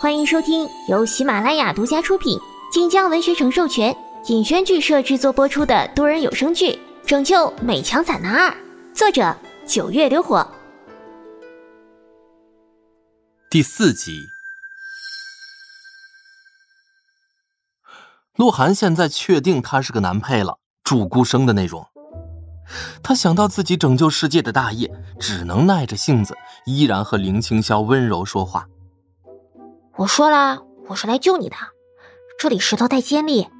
欢迎收听由喜马拉雅独家出品、晋江文学城授权、尹轩剧社制作播出的多人有声剧《拯救美强惨男二》，作者九月流火，第四集。鹿晗现在确定他是个男配了，祝孤生的那种。他想到自己拯救世界的大业，只能耐着性子，依然和林青霄温柔说话。我说了，我是来救你的。这里石头太尖利，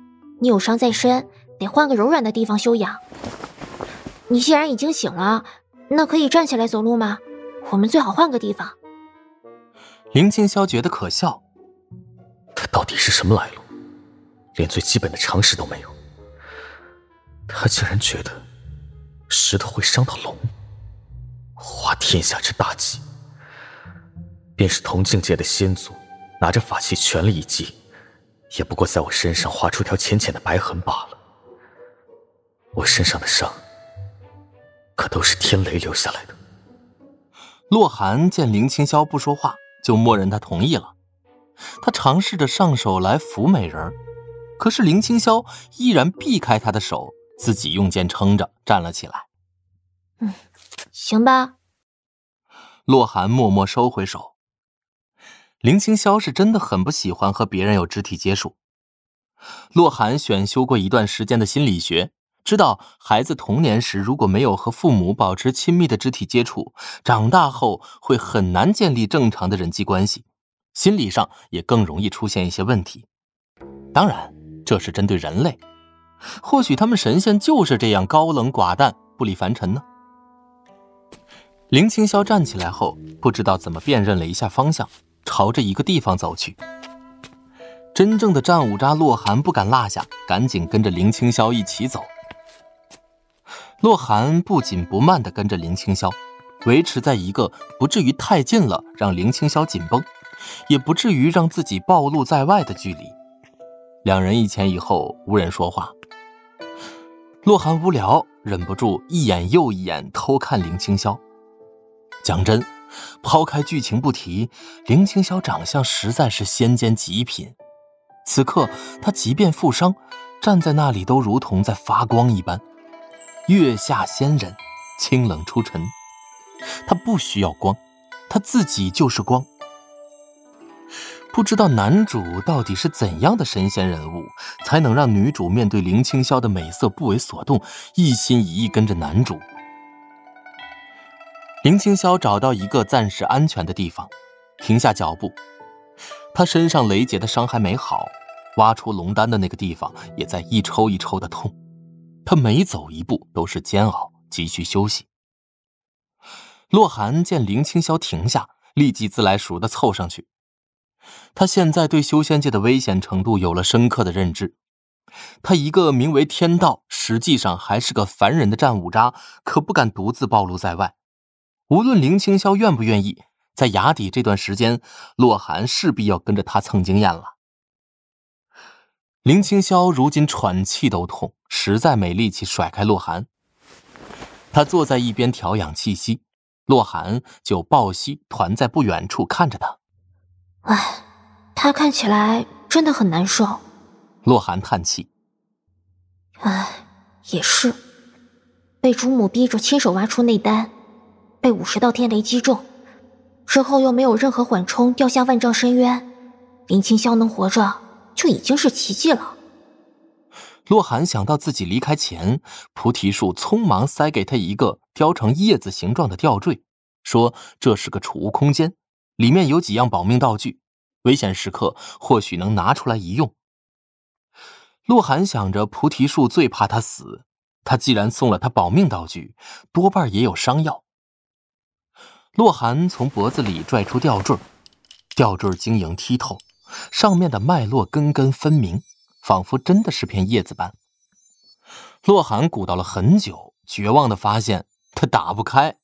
你有伤在身，得换个柔软的地方休养。你既然已经醒了，那可以站起来走路吗？我们最好换个地方。林青霄觉得可笑，他到底是什么来路？连最基本的常识都没有。他竟然觉得石头会伤到龙，化天下之大忌。便是同境界的仙族。拿着法器全力一击，也不过在我身上划出条浅浅的白痕罢了。我身上的伤，可都是天雷留下来的。洛寒见林青霄不说话，就默认他同意了。他尝试着上手来扶美人，可是林青霄依然避开他的手，自己用剑撑着站了起来。嗯，行吧。洛寒默默收回手。林青霄是真的很不喜欢和别人有肢体接触。洛寒选修过一段时间的心理学，知道孩子童年时如果没有和父母保持亲密的肢体接触，长大后会很难建立正常的人际关系，心理上也更容易出现一些问题。当然，这是针对人类，或许他们神仙就是这样高冷寡淡、不理凡尘呢。林青霄站起来后，不知道怎么辨认了一下方向。朝着一个地方走去。真正的战五渣洛寒不敢落下，赶紧跟着林青霄一起走。洛寒不紧不慢地跟着林青霄，维持在一个不至于太近了让林青霄紧绷，也不至于让自己暴露在外的距离。两人一前一后，无人说话。洛寒无聊，忍不住一眼又一眼偷看林青霄。讲真。抛开剧情不提，林青霄长相实在是仙间极品。此刻他即便负伤，站在那里都如同在发光一般。月下仙人，清冷出尘。他不需要光，他自己就是光。不知道男主到底是怎样的神仙人物，才能让女主面对林青霄的美色不为所动，一心一意跟着男主。林青霄找到一个暂时安全的地方，停下脚步。他身上雷劫的伤还没好，挖出龙丹的那个地方也在一抽一抽的痛。他每走一步都是煎熬，急需休息。洛寒见林青霄停下，立即自来熟的凑上去。他现在对修仙界的危险程度有了深刻的认知。他一个名为天道，实际上还是个凡人的战五渣，可不敢独自暴露在外。无论林青霄愿不愿意，在崖底这段时间，洛寒势必要跟着他蹭经验了。林青霄如今喘气都痛，实在没力气甩开洛寒。他坐在一边调养气息，洛寒就抱膝团在不远处看着他。唉，他看起来真的很难受。洛寒叹气。唉，也是，被主母逼着亲手挖出内丹。被五十道天雷击中，之后又没有任何缓冲，掉下万丈深渊。林青霄能活着就已经是奇迹了。洛寒想到自己离开前，菩提树匆忙塞给他一个雕成叶子形状的吊坠，说这是个储物空间，里面有几样保命道具，危险时刻或许能拿出来一用。洛寒想着菩提树最怕他死，他既然送了他保命道具，多半也有伤药。洛寒从脖子里拽出吊坠，吊坠晶莹剔透，上面的脉络根根分明，仿佛真的是片叶子般。洛寒鼓捣了很久，绝望的发现他打不开。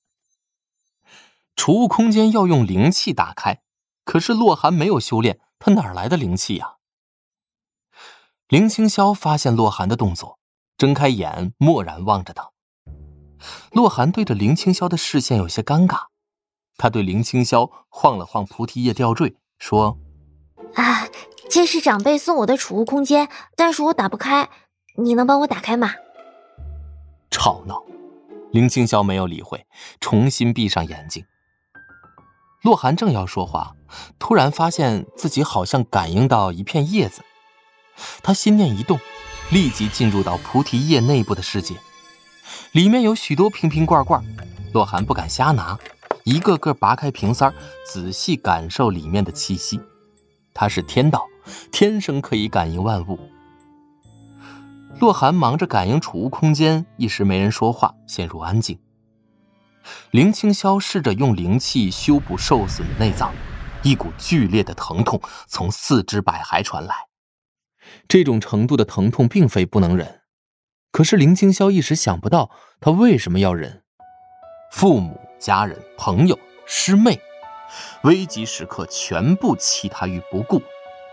储物空间要用灵气打开，可是洛寒没有修炼，他哪来的灵气呀？林青霄发现洛寒的动作，睁开眼，默然望着他。洛寒对着林青霄的视线有些尴尬。他对林青霄晃了晃菩提叶吊坠，说：“啊，这是长辈送我的储物空间，但是我打不开，你能帮我打开吗？吵闹，林青霄没有理会，重新闭上眼睛。洛寒正要说话，突然发现自己好像感应到一片叶子，他心念一动，立即进入到菩提叶内部的世界，里面有许多瓶瓶罐罐，洛寒不敢瞎拿，一个个拔开瓶塞，仔细感受里面的气息。他是天道，天生可以感应万物。洛寒忙着感应储物空间，一时没人说话，陷入安静。林青霄试着用灵气修补受损的内脏，一股剧烈的疼痛从四肢百骸传来。这种程度的疼痛并非不能忍，可是林青霄一时想不到他为什么要忍。父母、家人、朋友、师妹，危急时刻全部弃他于不顾。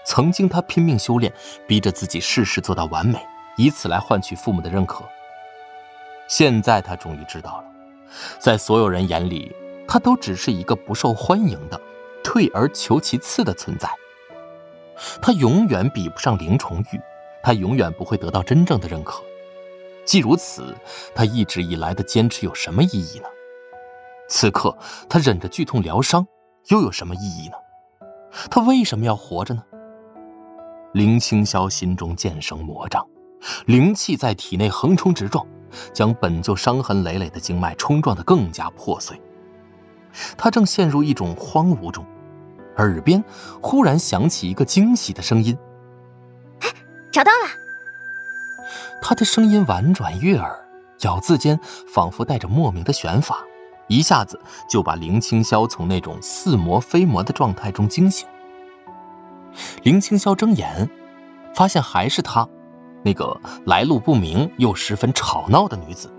曾经他拼命修炼，逼着自己事事做到完美，以此来换取父母的认可。现在他终于知道了。在所有人眼里，他都只是一个不受欢迎的、退而求其次的存在。他永远比不上林重玉，他永远不会得到真正的认可。既如此，他一直以来的坚持有什么意义呢？此刻他忍着剧痛疗伤，又有什么意义呢？他为什么要活着呢？林青霄心中渐生魔障，灵气在体内横冲直撞。将本就伤痕累累的经脉冲撞得更加破碎。他正陷入一种荒芜中，耳边忽然响起一个惊喜的声音：“找到了！”他的声音婉转悦耳，咬字间仿佛带着莫名的玄法，一下子就把林青霄从那种似魔非魔的状态中惊醒。林青霄睁眼，发现还是他。那个来路不明又十分吵闹的女子，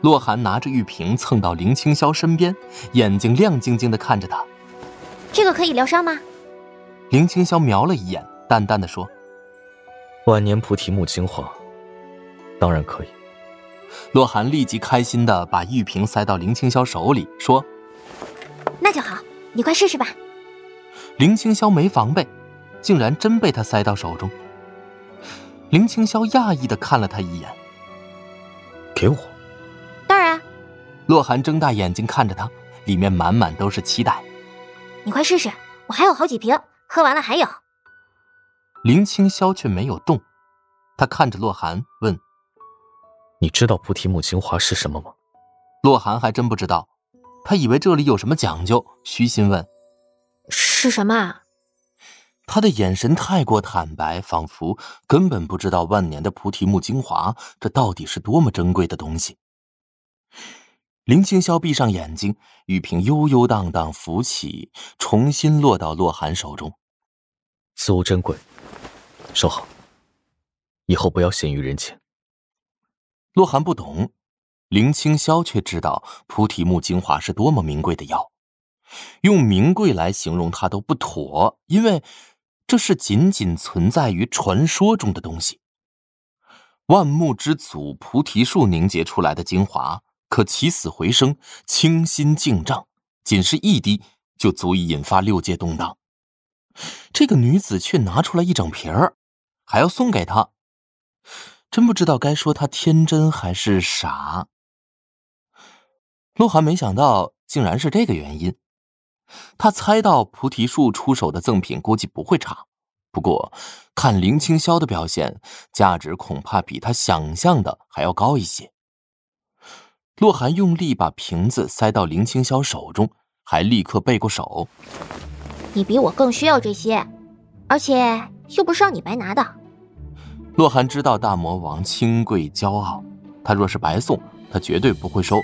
洛寒拿着玉瓶蹭到林青霄身边，眼睛亮晶晶的看着他。这个可以疗伤吗？林青霄瞄了一眼，淡淡的说：“万年菩提木精华，当然可以。”洛寒立即开心的把玉瓶塞到林青霄手里，说：“那就好，你快试试吧。”林青霄没防备，竟然真被他塞到手中。林青霄讶异的看了他一眼，给我。当然。洛寒睁大眼睛看着他，里面满满都是期待。你快试试，我还有好几瓶，喝完了还有。林青霄却没有动，他看着洛寒问：“你知道菩提木精华是什么吗？”洛寒还真不知道，他以为这里有什么讲究，虚心问：“是什么？”他的眼神太过坦白，仿佛根本不知道万年的菩提木精华，这到底是多么珍贵的东西。林清霄闭上眼睛，玉瓶悠悠荡荡浮起，重新落到洛寒手中。此物珍贵，收好，以后不要显于人前。洛寒不懂，林青霄却知道菩提木精华是多么名贵的药，用名贵来形容它都不妥，因为。这是仅仅存在于传说中的东西。万木之祖菩提树凝结出来的精华，可起死回生，清心净障，仅是一滴就足以引发六界动荡。这个女子却拿出来一整瓶儿，还要送给他，真不知道该说他天真还是傻。洛寒没想到，竟然是这个原因。他猜到菩提树出手的赠品估计不会差，不过看林青霄的表现，价值恐怕比他想象的还要高一些。洛寒用力把瓶子塞到林青霄手中，还立刻背过手：“你比我更需要这些，而且又不是让你白拿的。”洛寒知道大魔王清贵骄傲，他若是白送，他绝对不会收，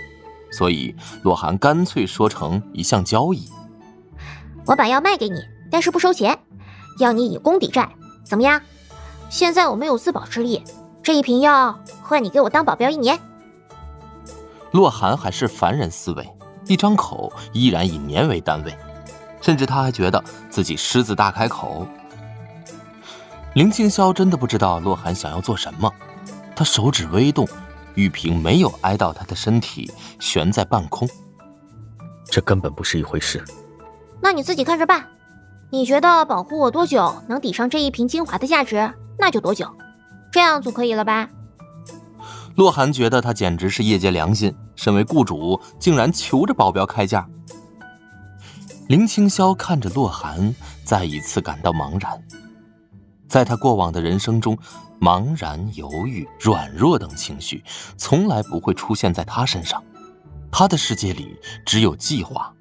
所以洛寒干脆说成一项交易。我把药卖给你，但是不收钱，要你以功抵债，怎么样？现在我没有自保之力，这一瓶药换你给我当保镖一年。洛寒还是凡人思维，一张口依然以年为单位，甚至他还觉得自己狮子大开口。林青霄真的不知道洛寒想要做什么，他手指微动，玉瓶没有挨到他的身体，悬在半空。这根本不是一回事。那你自己看着办，你觉得保护我多久能抵上这一瓶精华的价值，那就多久，这样总可以了吧？洛寒觉得他简直是业界良心，身为雇主竟然求着保镖开价。林青霄看着洛寒，再一次感到茫然。在他过往的人生中，茫然、犹豫、软弱等情绪从来不会出现在他身上。他的世界里只有计划，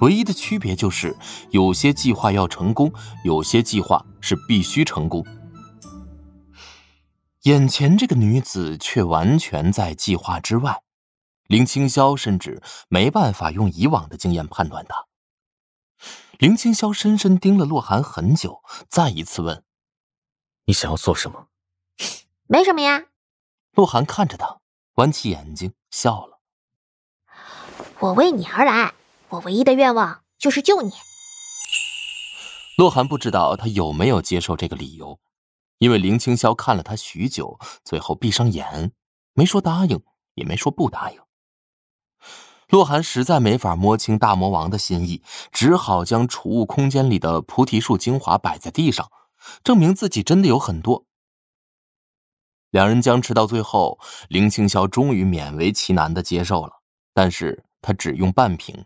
唯一的区别就是有些计划要成功，有些计划是必须成功。眼前这个女子却完全在计划之外，林青霄甚至没办法用以往的经验判断她。林青霄深深盯了洛寒很久，再一次问：“你想要做什么？”“ 没什么呀。”鹿晗看着他，弯起眼睛笑了。“我为你而来，我唯一的愿望就是救你。”洛寒不知道他有没有接受这个理由，因为林青霄看了他许久，最后闭上眼，没说答应，也没说不答应。洛寒实在没法摸清大魔王的心意，只好将储物空间里的菩提树精华摆在地上，证明自己真的有很多。两人僵持到最后，林青霄终于勉为其难的接受了，但是他只用半瓶。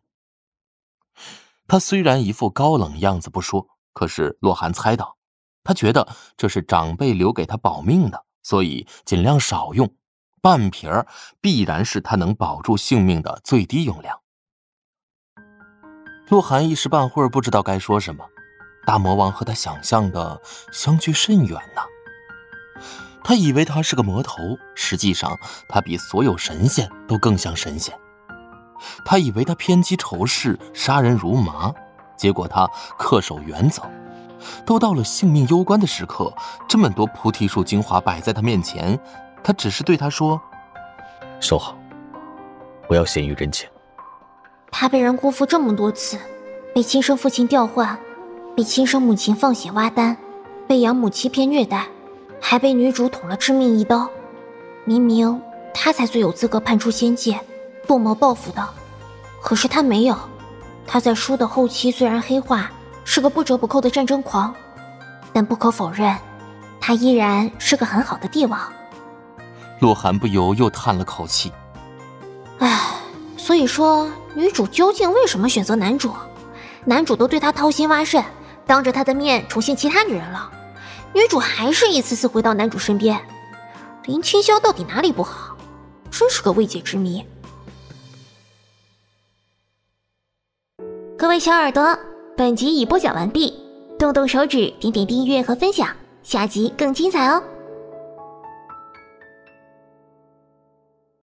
他虽然一副高冷样子不说，可是洛寒猜到，他觉得这是长辈留给他保命的，所以尽量少用。半瓶儿必然是他能保住性命的最低用量。洛寒一时半会儿不知道该说什么，大魔王和他想象的相距甚远呐。他以为他是个魔头，实际上他比所有神仙都更像神仙。他以为他偏激仇视、杀人如麻，结果他恪守原则。都到了性命攸关的时刻，这么多菩提树精华摆在他面前。他只是对他说：“收好，不要陷于人前。”他被人辜负这么多次，被亲生父亲调换，被亲生母亲放血挖丹，被养母欺骗虐待，还被女主捅了致命一刀。明明他才最有资格判出仙界，不谋报复的，可是他没有。他在书的后期虽然黑化，是个不折不扣的战争狂，但不可否认，他依然是个很好的帝王。洛寒不由又叹了口气。唉，所以说女主究竟为什么选择男主？男主都对她掏心挖肾，当着他的面宠幸其他女人了，女主还是一次次回到男主身边。林清霄到底哪里不好？真是个未解之谜。各位小耳朵，本集已播讲完毕，动动手指，点点订阅和分享，下集更精彩哦！